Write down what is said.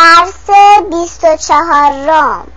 درس بیست و